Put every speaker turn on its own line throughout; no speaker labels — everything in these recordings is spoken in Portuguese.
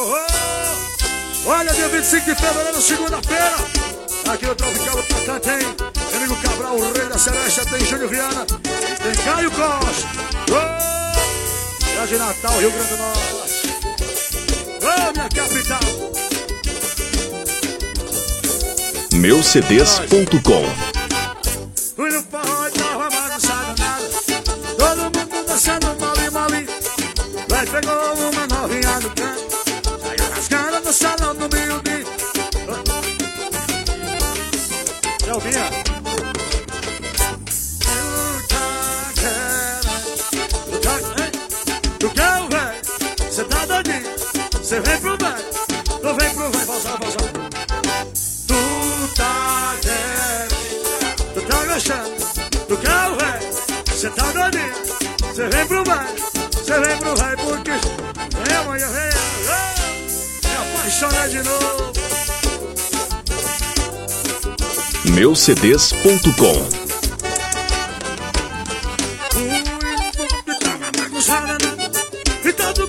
Oh, oh. Olha, dia 25 de fevereiro, segunda-feira. Aqui no Tropical Atacante tem amigo Cabral, o rei da Celeste, tem Júnior Viana, tem Caio Costa. Oh. Já de Natal, Rio Grande do Norte. Oh, minha capital.
Meucds.com
no salão do? Cê tá doidinho? Cê vem pro véi? Tu vem pro véi, pausa, pausa. Tu tá querendo? Tu tá gostando? Tu quer o véi? Cê tá doidinho? Cê vem pro véi? Cê vem pro véi porque... Vem amanhã, vem apaixonar de novo.
Meucds.com
E todo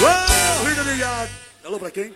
Bull. Oh, vida ligada. Alô, pra quem?